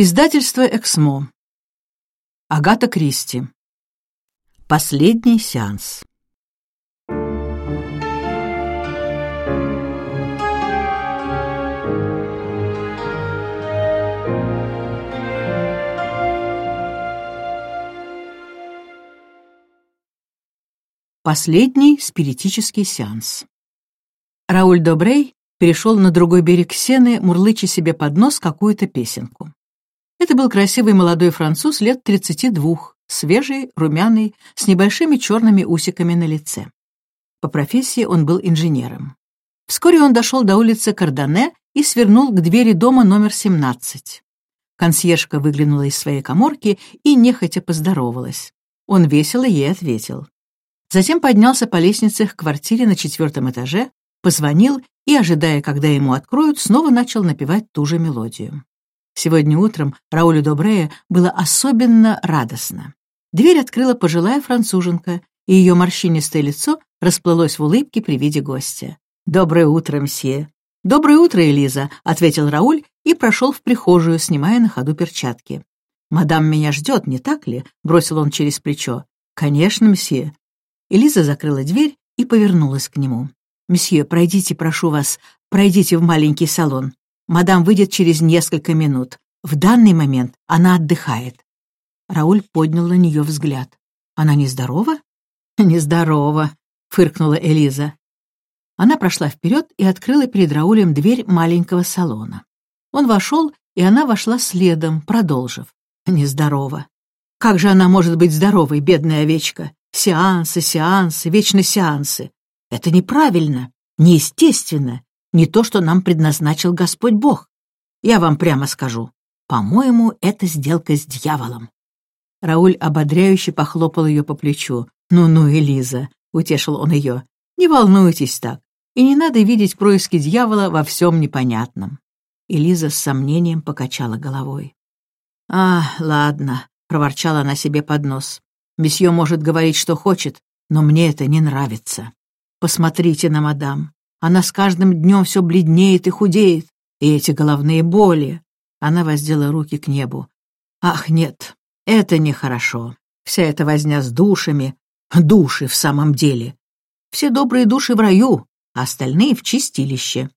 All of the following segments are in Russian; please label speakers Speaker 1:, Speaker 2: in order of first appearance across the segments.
Speaker 1: Издательство «Эксмо». Агата Кристи. Последний сеанс. Последний спиритический сеанс. Рауль Добрей перешел на другой берег Сены, мурлыча себе под нос какую-то песенку. Это был красивый молодой француз лет 32, свежий, румяный, с небольшими черными усиками на лице. По профессии он был инженером. Вскоре он дошел до улицы Кардане и свернул к двери дома номер 17. Консьержка выглянула из своей коморки и нехотя поздоровалась. Он весело ей ответил. Затем поднялся по лестнице к квартире на четвертом этаже, позвонил и, ожидая, когда ему откроют, снова начал напевать ту же мелодию. Сегодня утром Раулю Добрея было особенно радостно. Дверь открыла пожилая француженка, и ее морщинистое лицо расплылось в улыбке при виде гостя. «Доброе утро, мсье!» «Доброе утро, Элиза!» — ответил Рауль и прошел в прихожую, снимая на ходу перчатки. «Мадам меня ждет, не так ли?» — бросил он через плечо. «Конечно, мсье». Элиза закрыла дверь и повернулась к нему. «Мсье, пройдите, прошу вас, пройдите в маленький салон. Мадам выйдет через несколько минут. В данный момент она отдыхает. Рауль поднял на нее взгляд. Она нездорова? Нездорова, фыркнула Элиза. Она прошла вперед и открыла перед Раулем дверь маленького салона. Он вошел, и она вошла следом, продолжив. Нездорова. Как же она может быть здоровой, бедная овечка? Сеансы, сеансы, вечно сеансы. Это неправильно, неестественно, не то, что нам предназначил Господь Бог. Я вам прямо скажу, по-моему, это сделка с дьяволом». Рауль ободряюще похлопал ее по плечу. «Ну-ну, Элиза», — утешил он ее, — «не волнуйтесь так, и не надо видеть происки дьявола во всем непонятном». Элиза с сомнением покачала головой. «А, ладно», — проворчала она себе под нос. «Месье может говорить, что хочет, но мне это не нравится. Посмотрите на мадам. Она с каждым днем все бледнеет и худеет. И эти головные боли. Она воздела руки к небу. Ах, нет, это нехорошо. Вся эта возня с душами. Души в самом деле. Все добрые души в раю, а остальные в чистилище.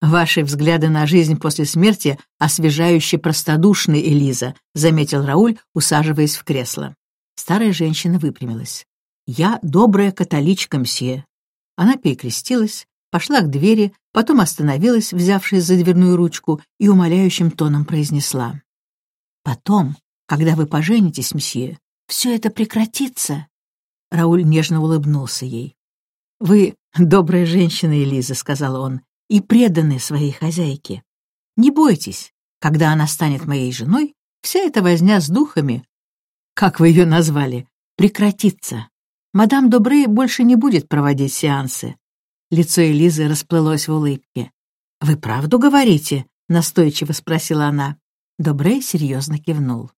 Speaker 1: «Ваши взгляды на жизнь после смерти освежающе простодушны, Элиза», заметил Рауль, усаживаясь в кресло. Старая женщина выпрямилась. «Я добрая католичка, мсье. Она перекрестилась, пошла к двери, потом остановилась, взявшись за дверную ручку, и умоляющим тоном произнесла. «Потом, когда вы поженитесь, мсье, все это прекратится». Рауль нежно улыбнулся ей. «Вы добрая женщина, Элиза», — сказал он, — «и преданы своей хозяйке. Не бойтесь, когда она станет моей женой, вся эта возня с духами, как вы ее назвали, прекратится. Мадам Добрей больше не будет проводить сеансы. Лицо Элизы расплылось в улыбке. «Вы правду говорите?» — настойчиво спросила она. Добрей серьезно кивнул.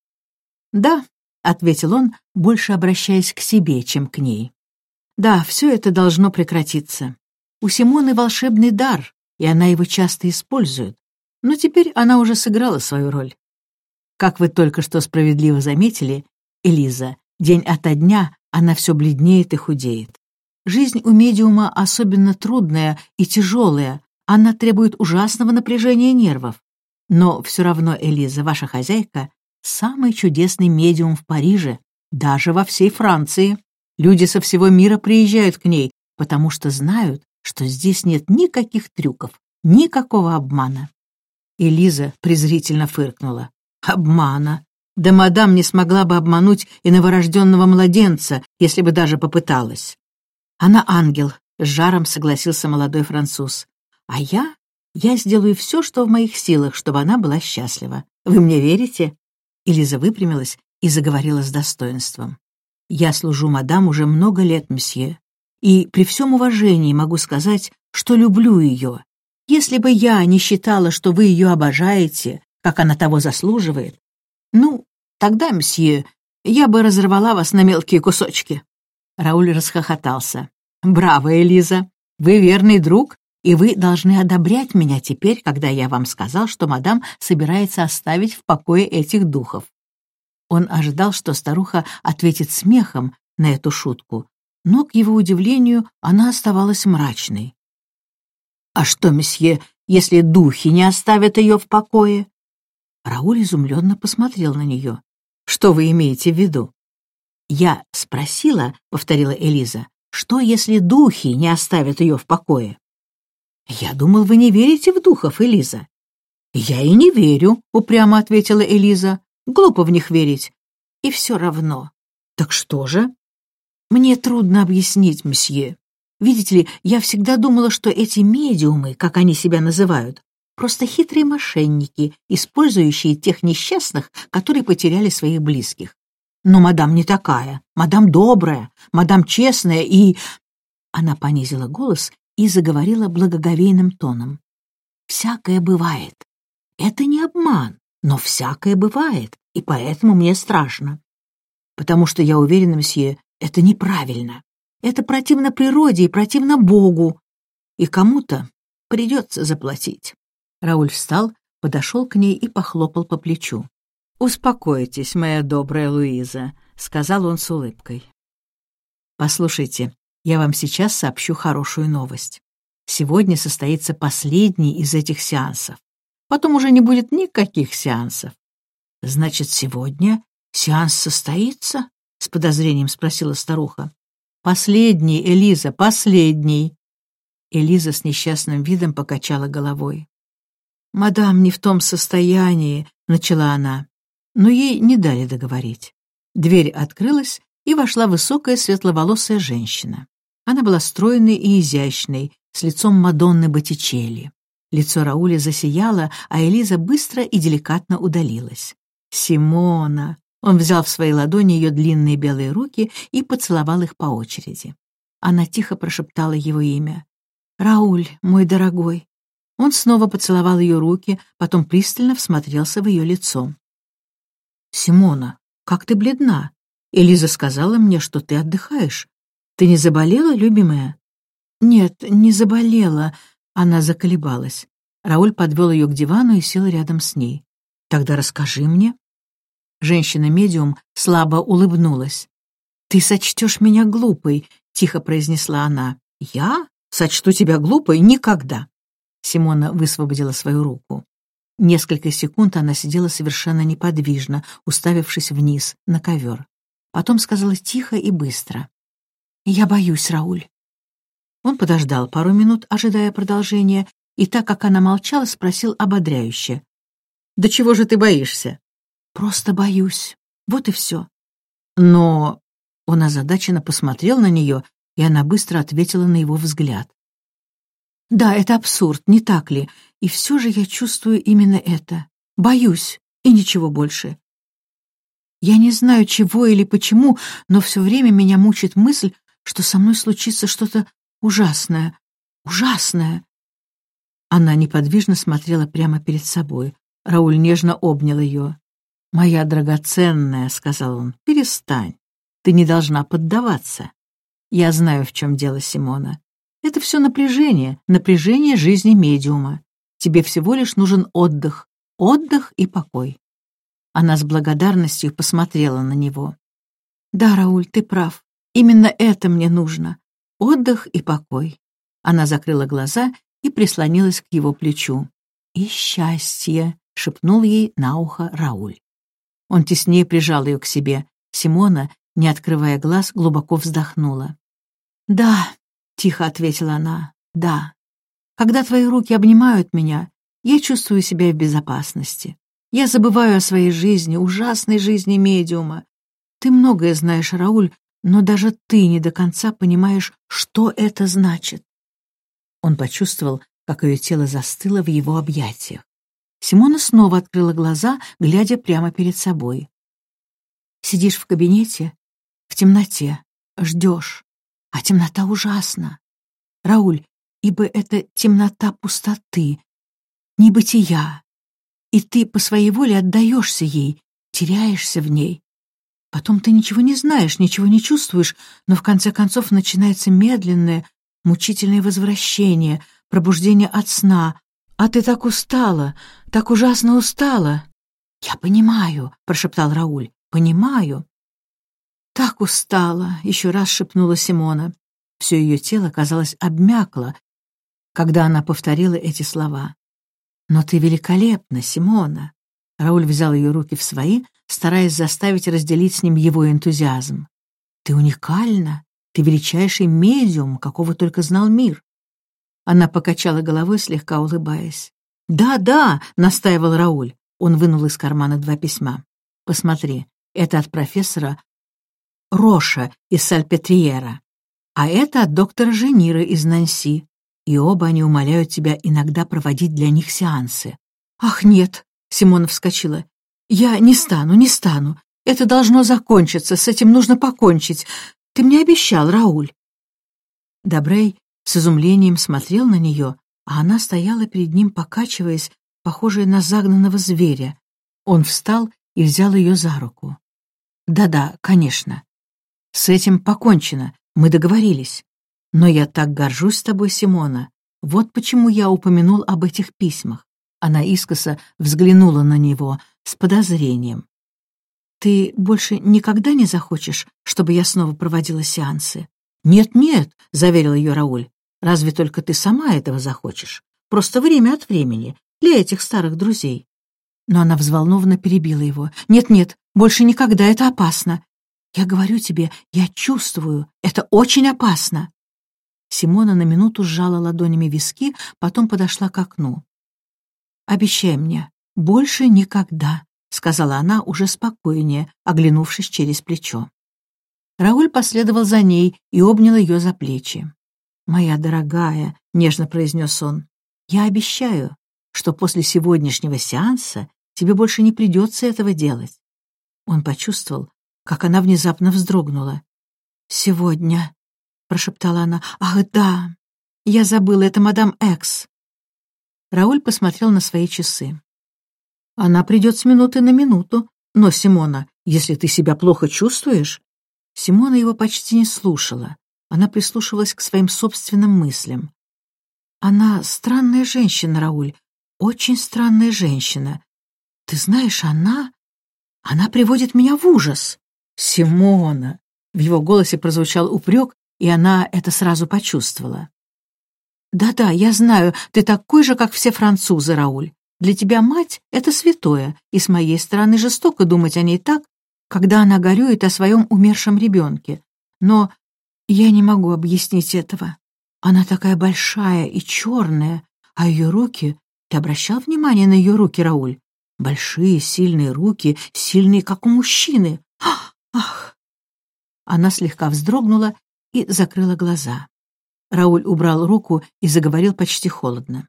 Speaker 1: «Да», — ответил он, больше обращаясь к себе, чем к ней. «Да, все это должно прекратиться. У Симоны волшебный дар, и она его часто использует. Но теперь она уже сыграла свою роль. Как вы только что справедливо заметили, Элиза, день ото дня она все бледнеет и худеет. Жизнь у медиума особенно трудная и тяжелая, она требует ужасного напряжения нервов. Но все равно Элиза, ваша хозяйка, самый чудесный медиум в Париже, даже во всей Франции. Люди со всего мира приезжают к ней, потому что знают, что здесь нет никаких трюков, никакого обмана. Элиза презрительно фыркнула. «Обмана! Да мадам не смогла бы обмануть и новорожденного младенца, если бы даже попыталась. Она ангел, с жаром согласился молодой француз. А я? Я сделаю все, что в моих силах, чтобы она была счастлива. Вы мне верите? Элиза выпрямилась и заговорила с достоинством. Я служу мадам уже много лет, мсье, и при всем уважении могу сказать, что люблю ее. Если бы я не считала, что вы ее обожаете, как она того заслуживает, ну, тогда, мсье, я бы разорвала вас на мелкие кусочки». Рауль расхохотался. «Браво, Элиза! Вы верный друг, и вы должны одобрять меня теперь, когда я вам сказал, что мадам собирается оставить в покое этих духов». Он ожидал, что старуха ответит смехом на эту шутку, но, к его удивлению, она оставалась мрачной. «А что, месье, если духи не оставят ее в покое?» Рауль изумленно посмотрел на нее. «Что вы имеете в виду?» «Я спросила», — повторила Элиза, «что, если духи не оставят ее в покое?» «Я думал, вы не верите в духов, Элиза». «Я и не верю», — упрямо ответила Элиза. «Глупо в них верить. И все равно». «Так что же?» «Мне трудно объяснить, месье. Видите ли, я всегда думала, что эти медиумы, как они себя называют, просто хитрые мошенники, использующие тех несчастных, которые потеряли своих близких. Но мадам не такая, мадам добрая, мадам честная и...» Она понизила голос и заговорила благоговейным тоном. «Всякое бывает. Это не обман, но всякое бывает, и поэтому мне страшно. Потому что я уверена, мсье, это неправильно. Это противно природе и противно Богу. И кому-то придется заплатить». Рауль встал, подошел к ней и похлопал по плечу. «Успокойтесь, моя добрая Луиза», — сказал он с улыбкой. «Послушайте, я вам сейчас сообщу хорошую новость. Сегодня состоится последний из этих сеансов. Потом уже не будет никаких сеансов. Значит, сегодня сеанс состоится? С подозрением спросила старуха. Последний, Элиза, последний. Элиза с несчастным видом покачала головой. «Мадам не в том состоянии», — начала она, но ей не дали договорить. Дверь открылась, и вошла высокая светловолосая женщина. Она была стройной и изящной, с лицом Мадонны Боттичелли. Лицо Рауля засияло, а Элиза быстро и деликатно удалилась. «Симона!» Он взял в свои ладони ее длинные белые руки и поцеловал их по очереди. Она тихо прошептала его имя. «Рауль, мой дорогой!» Он снова поцеловал ее руки, потом пристально всмотрелся в ее лицо. «Симона, как ты бледна! Элиза сказала мне, что ты отдыхаешь. Ты не заболела, любимая?» «Нет, не заболела», — она заколебалась. Рауль подвел ее к дивану и сел рядом с ней. «Тогда расскажи мне». Женщина-медиум слабо улыбнулась. «Ты сочтешь меня глупой», — тихо произнесла она. «Я? Сочту тебя глупой? Никогда!» Симона высвободила свою руку. Несколько секунд она сидела совершенно неподвижно, уставившись вниз, на ковер. Потом сказала тихо и быстро. «Я боюсь, Рауль». Он подождал пару минут, ожидая продолжения, и так как она молчала, спросил ободряюще. «Да чего же ты боишься?» «Просто боюсь. Вот и все». Но он озадаченно посмотрел на нее, и она быстро ответила на его взгляд. «Да, это абсурд, не так ли? И все же я чувствую именно это. Боюсь, и ничего больше. Я не знаю, чего или почему, но все время меня мучит мысль, что со мной случится что-то ужасное, ужасное. Она неподвижно смотрела прямо перед собой. Рауль нежно обнял ее. «Моя драгоценная», — сказал он, — «перестань. Ты не должна поддаваться. Я знаю, в чем дело Симона. Это все напряжение, напряжение жизни медиума. Тебе всего лишь нужен отдых, отдых и покой». Она с благодарностью посмотрела на него. «Да, Рауль, ты прав. Именно это мне нужно. Отдых и покой. Она закрыла глаза и прислонилась к его плечу. «И счастье!» — шепнул ей на ухо Рауль. Он теснее прижал ее к себе. Симона, не открывая глаз, глубоко вздохнула. «Да», — тихо ответила она, — «да. Когда твои руки обнимают меня, я чувствую себя в безопасности. Я забываю о своей жизни, ужасной жизни медиума. Ты многое знаешь, Рауль, но даже ты не до конца понимаешь, что это значит. Он почувствовал, как ее тело застыло в его объятиях. Симона снова открыла глаза, глядя прямо перед собой. «Сидишь в кабинете, в темноте, ждешь, а темнота ужасна. Рауль, ибо это темнота пустоты, небытия, и ты по своей воле отдаешься ей, теряешься в ней, Потом ты ничего не знаешь, ничего не чувствуешь, но в конце концов начинается медленное, мучительное возвращение, пробуждение от сна. А ты так устала, так ужасно устала. «Я понимаю», — прошептал Рауль, — «понимаю». «Так устала», — еще раз шепнула Симона. Все ее тело, казалось, обмякло, когда она повторила эти слова. «Но ты великолепна, Симона!» Рауль взял ее руки в свои, стараясь заставить разделить с ним его энтузиазм. «Ты уникальна! Ты величайший медиум, какого только знал мир!» Она покачала головой, слегка улыбаясь. «Да, да!» — настаивал Рауль. Он вынул из кармана два письма. «Посмотри, это от профессора Роша из Сальпетриера, а это от доктора Женира из Нанси, и оба они умоляют тебя иногда проводить для них сеансы». «Ах, нет!» — Симона вскочила. «Я не стану, не стану. Это должно закончиться, с этим нужно покончить. Ты мне обещал, Рауль». Добрей с изумлением смотрел на нее, а она стояла перед ним, покачиваясь, похожая на загнанного зверя. Он встал и взял ее за руку. «Да-да, конечно. С этим покончено, мы договорились. Но я так горжусь тобой, Симона. Вот почему я упомянул об этих письмах. Она искоса взглянула на него с подозрением. «Ты больше никогда не захочешь, чтобы я снова проводила сеансы?» «Нет-нет», — заверил ее Рауль, «разве только ты сама этого захочешь. Просто время от времени, для этих старых друзей». Но она взволнованно перебила его. «Нет-нет, больше никогда, это опасно. Я говорю тебе, я чувствую, это очень опасно». Симона на минуту сжала ладонями виски, потом подошла к окну. «Обещай мне, больше никогда», — сказала она уже спокойнее, оглянувшись через плечо. Рауль последовал за ней и обнял ее за плечи. «Моя дорогая», — нежно произнес он, — «я обещаю, что после сегодняшнего сеанса тебе больше не придется этого делать». Он почувствовал, как она внезапно вздрогнула. «Сегодня», — прошептала она, — «ах, да, я забыла, это мадам Экс». Рауль посмотрел на свои часы. «Она придет с минуты на минуту, но, Симона, если ты себя плохо чувствуешь...» Симона его почти не слушала. Она прислушивалась к своим собственным мыслям. «Она странная женщина, Рауль, очень странная женщина. Ты знаешь, она... Она приводит меня в ужас. Симона!» В его голосе прозвучал упрек, и она это сразу почувствовала. «Да-да, я знаю, ты такой же, как все французы, Рауль. Для тебя мать — это святое, и с моей стороны жестоко думать о ней так, когда она горюет о своем умершем ребенке. Но я не могу объяснить этого. Она такая большая и черная, а ее руки ты обращал внимание на ее руки, Рауль? Большие, сильные руки, сильные, как у мужчины. Ах! Она слегка вздрогнула и закрыла глаза. Рауль убрал руку и заговорил почти холодно.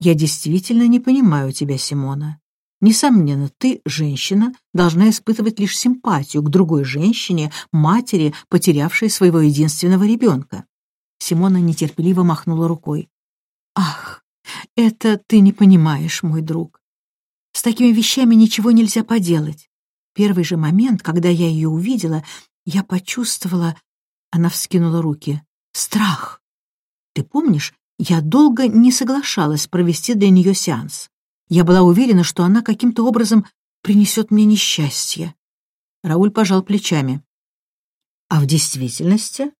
Speaker 1: «Я действительно не понимаю тебя, Симона. Несомненно, ты, женщина, должна испытывать лишь симпатию к другой женщине, матери, потерявшей своего единственного ребенка». Симона нетерпеливо махнула рукой. «Ах, это ты не понимаешь, мой друг. С такими вещами ничего нельзя поделать. Первый же момент, когда я ее увидела, я почувствовала... Она вскинула руки. Страх. Ты помнишь, я долго не соглашалась провести для нее сеанс. Я была уверена, что она каким-то образом принесет мне несчастье. Рауль пожал плечами. А в действительности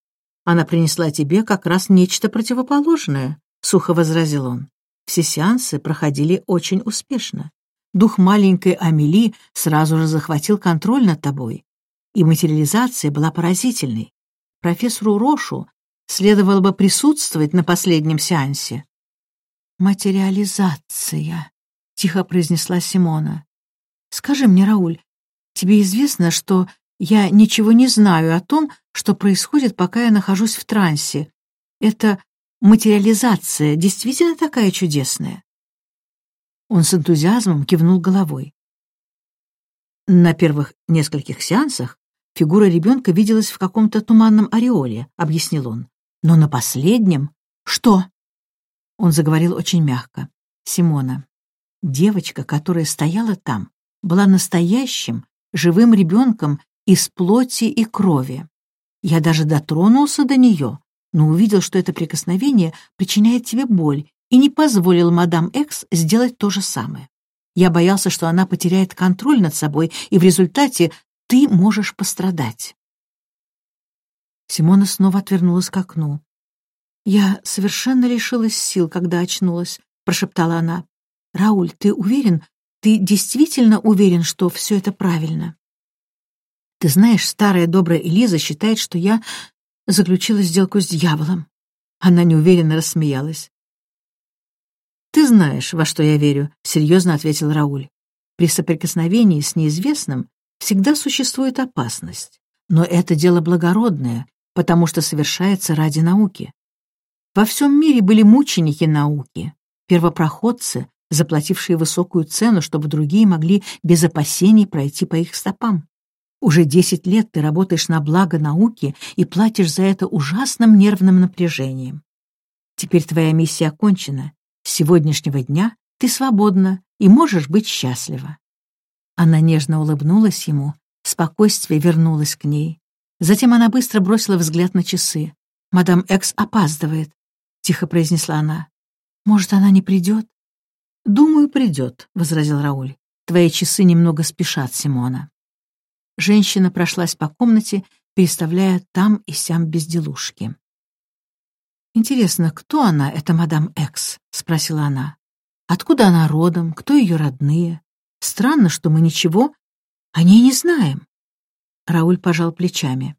Speaker 1: она принесла тебе как раз нечто противоположное, сухо возразил он. Все сеансы проходили очень успешно. Дух маленькой Амели сразу же захватил контроль над тобой, и материализация была поразительной. Профессору Рошу следовало бы присутствовать на последнем сеансе. «Материализация», — тихо произнесла Симона. «Скажи мне, Рауль, тебе известно, что я ничего не знаю о том, что происходит, пока я нахожусь в трансе. Это материализация действительно такая чудесная?» Он с энтузиазмом кивнул головой. На первых нескольких сеансах фигура ребенка виделась в каком-то туманном ореоле, объяснил он. Но на последнем... Что? Он заговорил очень мягко. Симона, девочка, которая стояла там, была настоящим, живым ребенком из плоти и крови. Я даже дотронулся до нее, но увидел, что это прикосновение причиняет тебе боль, и не позволил мадам Экс сделать то же самое. Я боялся, что она потеряет контроль над собой, и в результате ты можешь пострадать. Симона снова отвернулась к окну. «Я совершенно лишилась сил, когда очнулась», — прошептала она. «Рауль, ты уверен? Ты действительно уверен, что все это правильно?» «Ты знаешь, старая добрая Элиза считает, что я заключила сделку с дьяволом». Она неуверенно рассмеялась. «Ты знаешь, во что я верю», — серьезно ответил Рауль. «При соприкосновении с неизвестным всегда существует опасность. Но это дело благородное, потому что совершается ради науки. Во всем мире были мученики науки, первопроходцы, заплатившие высокую цену, чтобы другие могли без опасений пройти по их стопам. Уже десять лет ты работаешь на благо науки и платишь за это ужасным нервным напряжением. Теперь твоя миссия окончена. Сегодняшнего дня ты свободна и можешь быть счастлива. Она нежно улыбнулась ему, спокойствие вернулось к ней. Затем она быстро бросила взгляд на часы. «Мадам Экс опаздывает», — тихо произнесла она. «Может, она не придет?» «Думаю, придет», — возразил Рауль. «Твои часы немного спешат, Симона». Женщина прошлась по комнате, переставляя там и сям безделушки. «Интересно, кто она, эта мадам Экс?» — спросила она. «Откуда она родом? Кто ее родные? Странно, что мы ничего о ней не знаем». Рауль пожал плечами.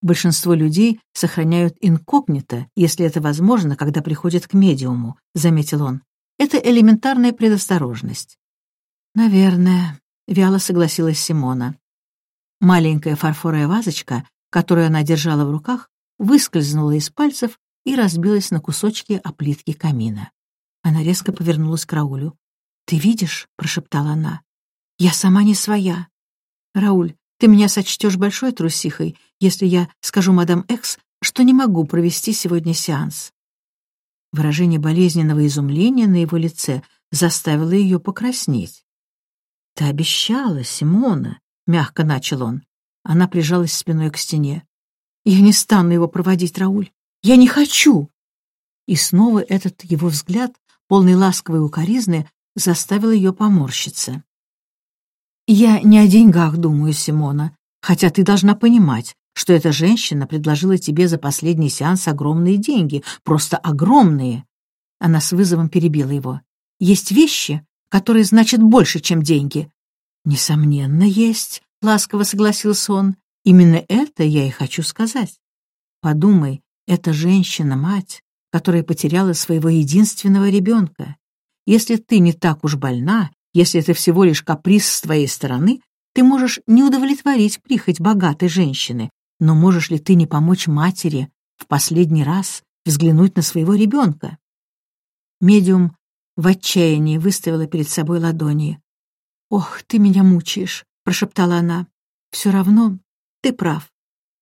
Speaker 1: «Большинство людей сохраняют инкогнито, если это возможно, когда приходят к медиуму», — заметил он. «Это элементарная предосторожность». «Наверное», — вяло согласилась Симона. Маленькая фарфоровая вазочка, которую она держала в руках, выскользнула из пальцев и разбилась на кусочки о плитки камина. Она резко повернулась к Раулю. «Ты видишь?» — прошептала она. «Я сама не своя. Рауль, ты меня сочтешь большой трусихой, если я скажу мадам Экс, что не могу провести сегодня сеанс». Выражение болезненного изумления на его лице заставило ее покраснеть. «Ты обещала, Симона», — мягко начал он. Она прижалась спиной к стене. «Я не стану его проводить, Рауль. Я не хочу!» И снова этот его взгляд, полный ласковой укоризны, заставил ее поморщиться. «Я не о деньгах думаю, Симона, хотя ты должна понимать, что эта женщина предложила тебе за последний сеанс огромные деньги, просто огромные». Она с вызовом перебила его. «Есть вещи, которые значат больше, чем деньги». «Несомненно, есть», — ласково согласился он. «Именно это я и хочу сказать. Подумай, эта женщина — мать, которая потеряла своего единственного ребенка. Если ты не так уж больна если это всего лишь каприз с твоей стороны, ты можешь не удовлетворить прихоть богатой женщины, но можешь ли ты не помочь матери в последний раз взглянуть на своего ребенка? Медиум в отчаянии выставила перед собой ладони. «Ох, ты меня мучаешь», — прошептала она. «Все равно ты прав.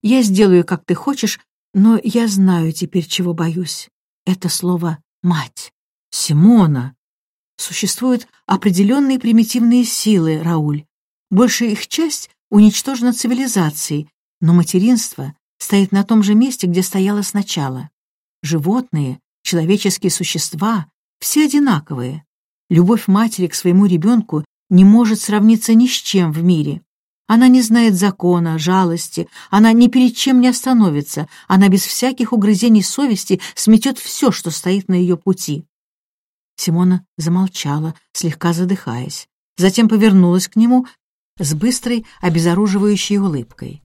Speaker 1: Я сделаю, как ты хочешь, но я знаю теперь, чего боюсь. Это слово «мать». «Симона», Существуют определенные примитивные силы, Рауль. Большая их часть уничтожена цивилизацией, но материнство стоит на том же месте, где стояло сначала. Животные, человеческие существа — все одинаковые. Любовь матери к своему ребенку не может сравниться ни с чем в мире. Она не знает закона, жалости, она ни перед чем не остановится, она без всяких угрызений совести сметет все, что стоит на ее пути. Симона замолчала, слегка задыхаясь. Затем повернулась к нему с быстрой, обезоруживающей улыбкой.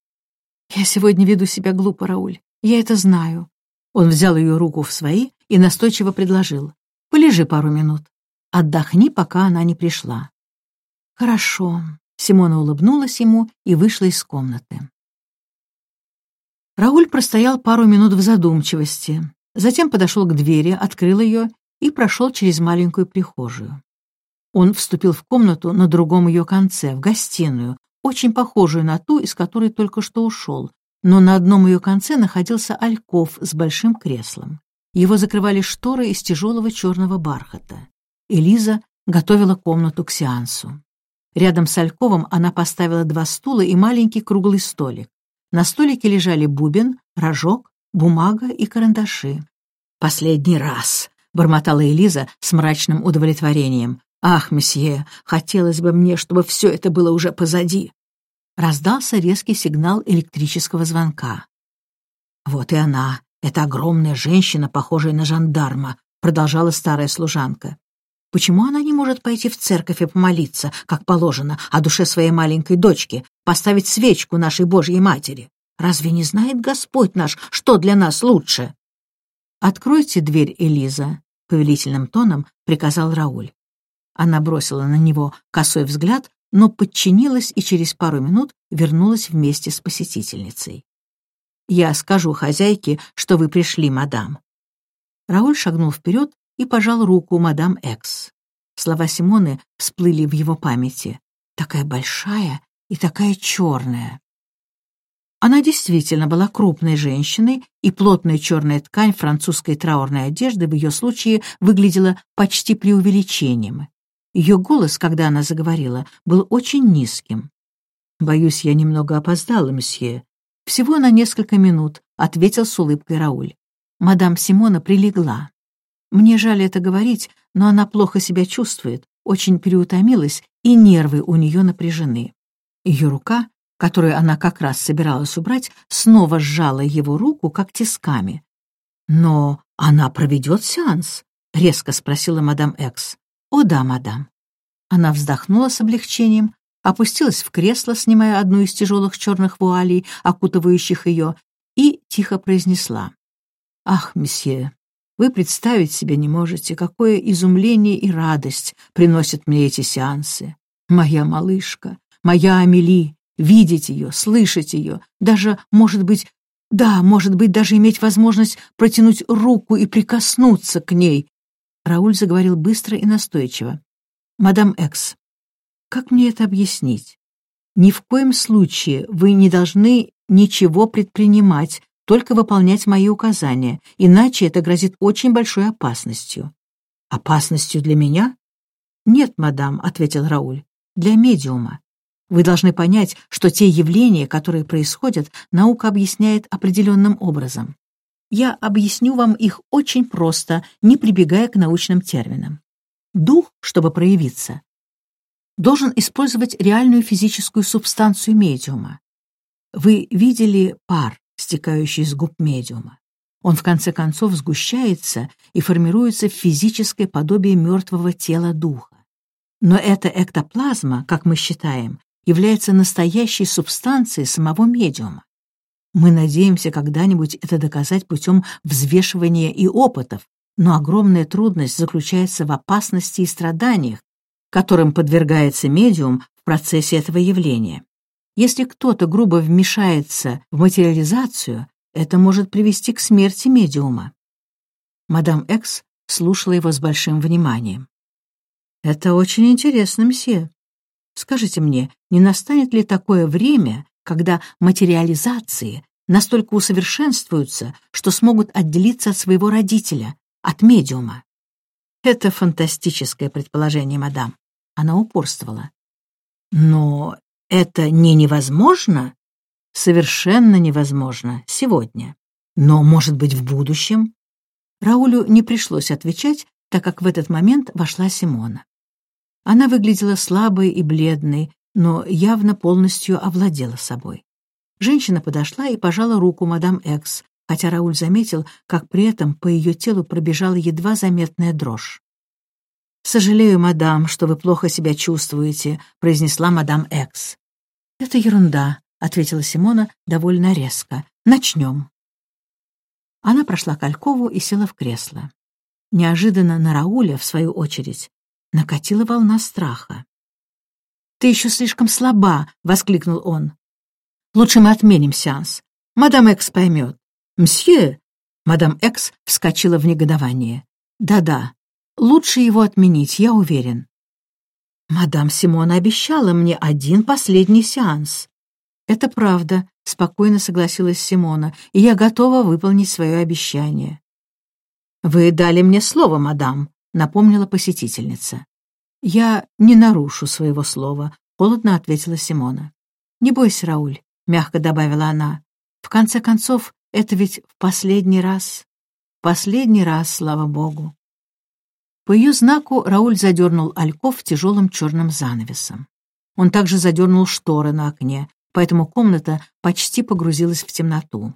Speaker 1: «Я сегодня веду себя глупо, Рауль. Я это знаю». Он взял ее руку в свои и настойчиво предложил. «Полежи пару минут. Отдохни, пока она не пришла». «Хорошо». Симона улыбнулась ему и вышла из комнаты. Рауль простоял пару минут в задумчивости, затем подошел к двери, открыл ее и прошел через маленькую прихожую. Он вступил в комнату на другом ее конце, в гостиную, очень похожую на ту, из которой только что ушел, но на одном ее конце находился альков с большим креслом. Его закрывали шторы из тяжелого черного бархата. Элиза готовила комнату к сеансу. Рядом с альковом она поставила два стула и маленький круглый столик. На столике лежали бубен, рожок, бумага и карандаши. «Последний раз», — бормотала Элиза с мрачным удовлетворением. «Ах, месье, хотелось бы мне, чтобы все это было уже позади». Раздался резкий сигнал электрического звонка. «Вот и она, эта огромная женщина, похожая на жандарма», — продолжала старая служанка. Почему она не может пойти в церковь и помолиться, как положено, о душе своей маленькой дочки, поставить свечку нашей Божьей Матери? Разве не знает Господь наш, что для нас лучше?» «Откройте дверь, Элиза», — повелительным тоном приказал Рауль. Она бросила на него косой взгляд, но подчинилась и через пару минут вернулась вместе с посетительницей. «Я скажу хозяйке, что вы пришли, мадам». Рауль шагнул вперед и пожал руку мадам Экс. Слова Симоны всплыли в его памяти. «Такая большая и такая черная». Она действительно была крупной женщиной, и плотная черная ткань французской траурной одежды в ее случае выглядела почти преувеличением. Ее голос, когда она заговорила, был очень низким. «Боюсь, я немного опоздала, месье. Всего на несколько минут», — ответил с улыбкой Рауль. Мадам Симона прилегла. Мне жаль это говорить, но она плохо себя чувствует, очень переутомилась, и нервы у нее напряжены. Ее рука, которую она как раз собиралась убрать, снова сжала его руку, как тисками. «Но она проведет сеанс?» — резко спросила мадам Экс. «О да, мадам». Она вздохнула с облегчением, опустилась в кресло, снимая одну из тяжелых черных вуалей, окутывающих ее, и тихо произнесла. «Ах, месье, вы представить себе не можете, какое изумление и радость приносят мне эти сеансы. Моя малышка, моя Амели, видеть ее, слышать ее, даже, может быть, да, может быть, даже иметь возможность протянуть руку и прикоснуться к ней. Рауль заговорил быстро и настойчиво. «Мадам Экс, как мне это объяснить? Ни в коем случае вы не должны ничего предпринимать, только выполнять мои указания, иначе это грозит очень большой опасностью». «Опасностью для меня?» «Нет, мадам», — ответил Рауль, — «для медиума. Вы должны понять, что те явления, которые происходят, наука объясняет определенным образом. Я объясню вам их очень просто, не прибегая к научным терминам. Дух, чтобы проявиться, должен использовать реальную физическую субстанцию медиума. Вы видели пар, стекающий с губ медиума. Он в конце концов сгущается и формируется в физическое подобие мертвого тела духа. Но эта эктоплазма, как мы считаем, является настоящей субстанцией самого медиума. Мы надеемся когда-нибудь это доказать путем взвешивания и опытов, но огромная трудность заключается в опасности и страданиях, которым подвергается медиум в процессе этого явления. Если кто-то грубо вмешается в материализацию, это может привести к смерти медиума. Мадам Экс слушала его с большим вниманием. «Это очень интересно, мсье. Скажите мне, не настанет ли такое время, когда материализации настолько усовершенствуются, что смогут отделиться от своего родителя, от медиума?» «Это фантастическое предположение, мадам». Она упорствовала. «Но это не невозможно? Совершенно невозможно сегодня. Но, может быть, в будущем? Раулю не пришлось отвечать, так как в этот момент вошла Симона. Она выглядела слабой и бледной, но явно полностью овладела собой. Женщина подошла и пожала руку мадам Экс, хотя Рауль заметил, как при этом по ее телу пробежала едва заметная дрожь. «Сожалею, мадам, что вы плохо себя чувствуете», — произнесла мадам Экс. «Это ерунда», — ответила Симона довольно резко. «Начнем». Она прошла к Алькову и села в кресло. Неожиданно на Рауля, в свою очередь, накатила волна страха. «Ты еще слишком слаба!» — воскликнул он. «Лучше мы отменим сеанс. Мадам Экс поймет». «Мсье!» — мадам Экс вскочила в негодование. «Да-да, лучше его отменить, я уверен. «Мадам Симона обещала мне один последний сеанс». «Это правда», — спокойно согласилась Симона, «и я готова выполнить свое обещание». «Вы дали мне слово, мадам», — напомнила посетительница. «Я не нарушу своего слова», — холодно ответила Симона. «Не бойся, Рауль», — мягко добавила она. «В конце концов, Это ведь в последний раз. Последний раз, слава богу. По ее знаку Рауль задернул альков тяжелым черным занавесом. Он также задернул шторы на окне, поэтому комната почти погрузилась в темноту.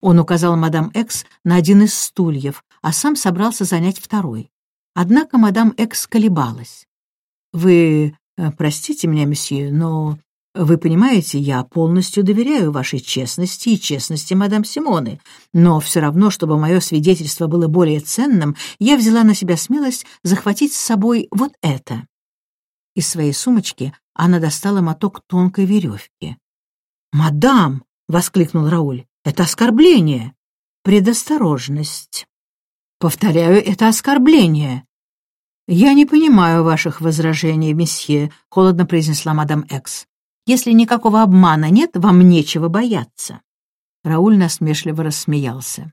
Speaker 1: Он указал мадам Экс на один из стульев, а сам собрался занять второй. Однако мадам Экс колебалась. «Вы э, простите меня, месье, но вы понимаете, я полностью доверяю вашей честности и честности мадам Симоны, но все равно, чтобы мое свидетельство было более ценным, я взяла на себя смелость захватить с собой вот это». Из своей сумочки она достала моток тонкой веревки. «Мадам!» — воскликнул Рауль. «Это оскорбление!» «Предосторожность!» «Повторяю, это оскорбление!» «Я не понимаю ваших возражений, месье», — холодно произнесла мадам Экс. «Если никакого обмана нет, вам нечего бояться». Рауль насмешливо рассмеялся.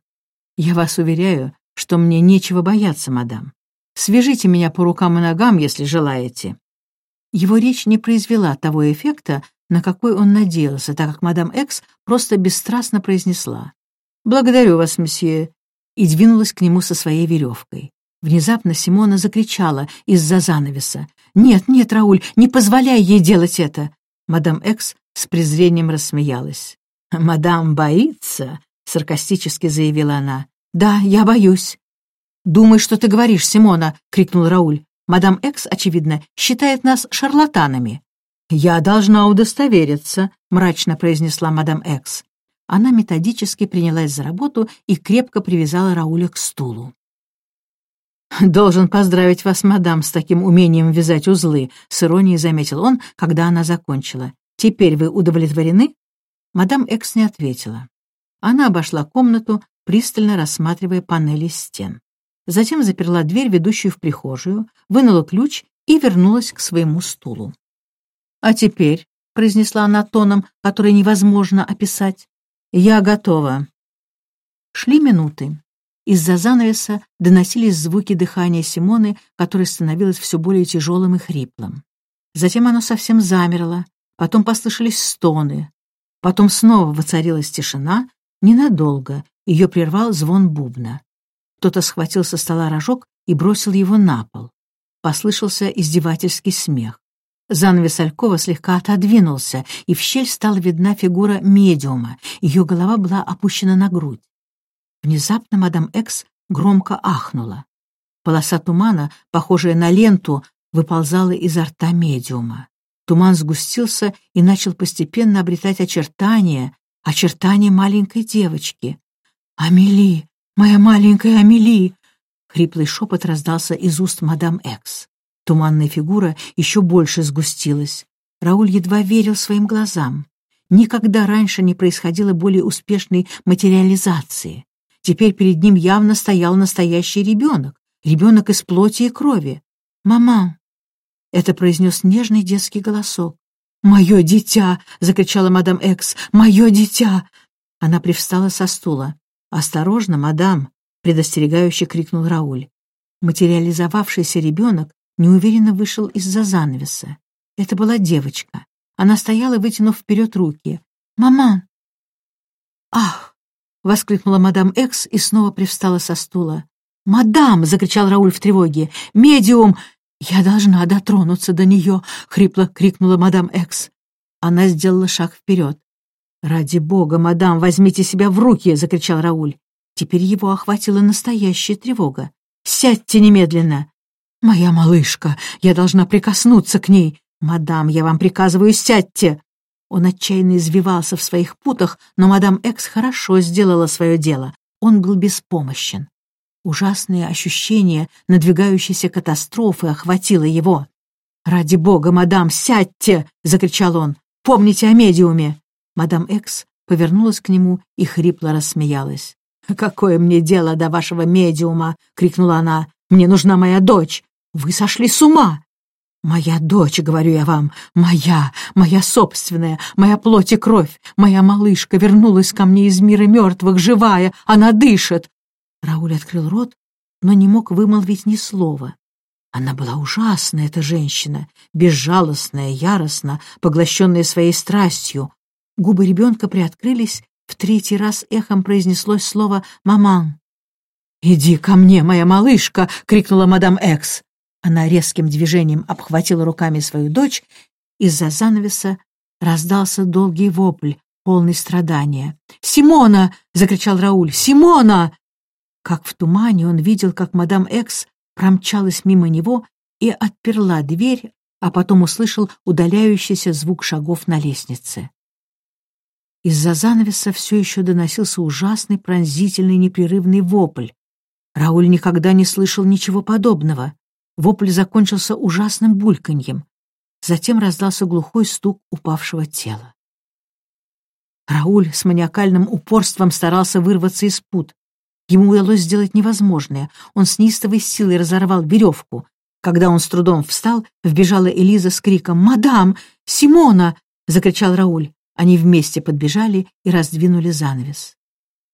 Speaker 1: «Я вас уверяю, что мне нечего бояться, мадам. Свяжите меня по рукам и ногам, если желаете». Его речь не произвела того эффекта, на какой он надеялся, так как мадам Экс просто бесстрастно произнесла «Благодарю вас, месье», и двинулась к нему со своей веревкой. Внезапно Симона закричала из-за занавеса. «Нет, нет, Рауль, не позволяй ей делать это!» Мадам Экс с презрением рассмеялась. «Мадам боится?» — саркастически заявила она. «Да, я боюсь». «Думай, что ты говоришь, Симона!» — крикнул Рауль. «Мадам Экс, очевидно, считает нас шарлатанами». «Я должна удостовериться», — мрачно произнесла мадам Экс. Она методически принялась за работу и крепко привязала Рауля к стулу. «Должен поздравить вас, мадам, с таким умением вязать узлы», — с иронией заметил он, когда она закончила. «Теперь вы удовлетворены?» Мадам Экс не ответила. Она обошла комнату, пристально рассматривая панели стен. Затем заперла дверь, ведущую в прихожую, вынула ключ и вернулась к своему стулу. «А теперь», — произнесла она тоном, который невозможно описать, — «я готова». Шли минуты. Из-за занавеса доносились звуки дыхания Симоны, которое становилось все более тяжелым и хриплым. Затем оно совсем замерло, потом послышались стоны. Потом снова воцарилась тишина, ненадолго, ее прервал звон бубна. Кто-то схватил со стола рожок и бросил его на пол. Послышался издевательский смех. Занавес Алькова слегка отодвинулся, и в щель стала видна фигура медиума. Ее голова была опущена на грудь. Внезапно мадам Экс громко ахнула. Полоса тумана, похожая на ленту, выползала изо рта медиума. Туман сгустился и начал постепенно обретать очертания, очертания маленькой девочки. «Амели! Моя маленькая Амели!» Хриплый шепот раздался из уст мадам Экс. Туманная фигура еще больше сгустилась. Рауль едва верил своим глазам. Никогда раньше не происходило более успешной материализации. Теперь перед ним явно стоял настоящий ребенок, ребенок из плоти и крови. «Мама!» — это произнес нежный детский голосок. «Мое дитя!» — закричала мадам Экс. «Мое дитя!» Она привстала со стула. «Осторожно, мадам!» — предостерегающе крикнул Рауль. Материализовавшийся ребенок неуверенно вышел из-за занавеса. Это была девочка. Она стояла, вытянув вперед руки. «Мама!» «Ах!» — воскликнула мадам Экс и снова привстала со стула. «Мадам!» — закричал Рауль в тревоге. «Медиум!» «Я должна дотронуться до нее!» — хрипло крикнула мадам Экс. Она сделала шаг вперед. «Ради бога, мадам, возьмите себя в руки!» — закричал Рауль. Теперь его охватила настоящая тревога. «Сядьте немедленно!» «Моя малышка! Я должна прикоснуться к ней!» «Мадам, я вам приказываю, сядьте!» Он отчаянно извивался в своих путах, но мадам Экс хорошо сделала свое дело. Он был беспомощен. Ужасное ощущение надвигающейся катастрофы охватило его. «Ради бога, мадам, сядьте!» — закричал он. «Помните о медиуме!» Мадам Экс повернулась к нему и хрипло рассмеялась. «Какое мне дело до вашего медиума?» — крикнула она. «Мне нужна моя дочь! Вы сошли с ума!» «Моя дочь, — говорю я вам, моя, моя собственная, моя плоть и кровь, моя малышка вернулась ко мне из мира мертвых, живая, она дышит!» Рауль открыл рот, но не мог вымолвить ни слова. Она была ужасная, эта женщина, безжалостная, яростно, поглощенная своей страстью. Губы ребенка приоткрылись, в третий раз эхом произнеслось слово «маман». «Иди ко мне, моя малышка!» — крикнула мадам Экс. Она резким движением обхватила руками свою дочь. Из-за занавеса раздался долгий вопль, полный страдания. «Симона!» — закричал Рауль. «Симона!» Как в тумане он видел, как мадам Экс промчалась мимо него и отперла дверь, а потом услышал удаляющийся звук шагов на лестнице. Из-за занавеса все еще доносился ужасный, пронзительный, непрерывный вопль. Рауль никогда не слышал ничего подобного. Вопль закончился ужасным бульканьем. Затем раздался глухой стук упавшего тела. Рауль с маниакальным упорством старался вырваться из пут. Ему удалось сделать невозможное. Он с неистовой силой разорвал веревку. Когда он с трудом встал, вбежала Элиза с криком «Мадам! Симона!» — закричал Рауль. Они вместе подбежали и раздвинули занавес.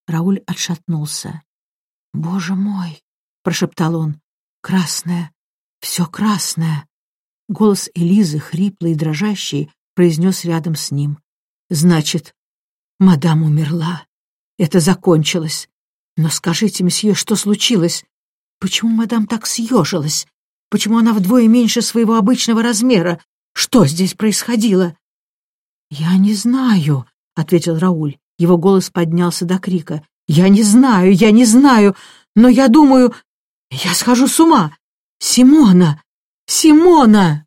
Speaker 1: Рауль отшатнулся. «Боже мой!» — прошептал он. «Красное! Все красное!» Голос Элизы, хриплый и дрожащий, произнес рядом с ним. «Значит, мадам умерла. Это закончилось. Но скажите, месье, что случилось? Почему мадам так съежилась? Почему она вдвое меньше своего обычного размера? Что здесь происходило?» «Я не знаю», — ответил Рауль. Его голос поднялся до крика. «Я не знаю, я не знаю, но я думаю... Я схожу с ума! Симона! Симона!»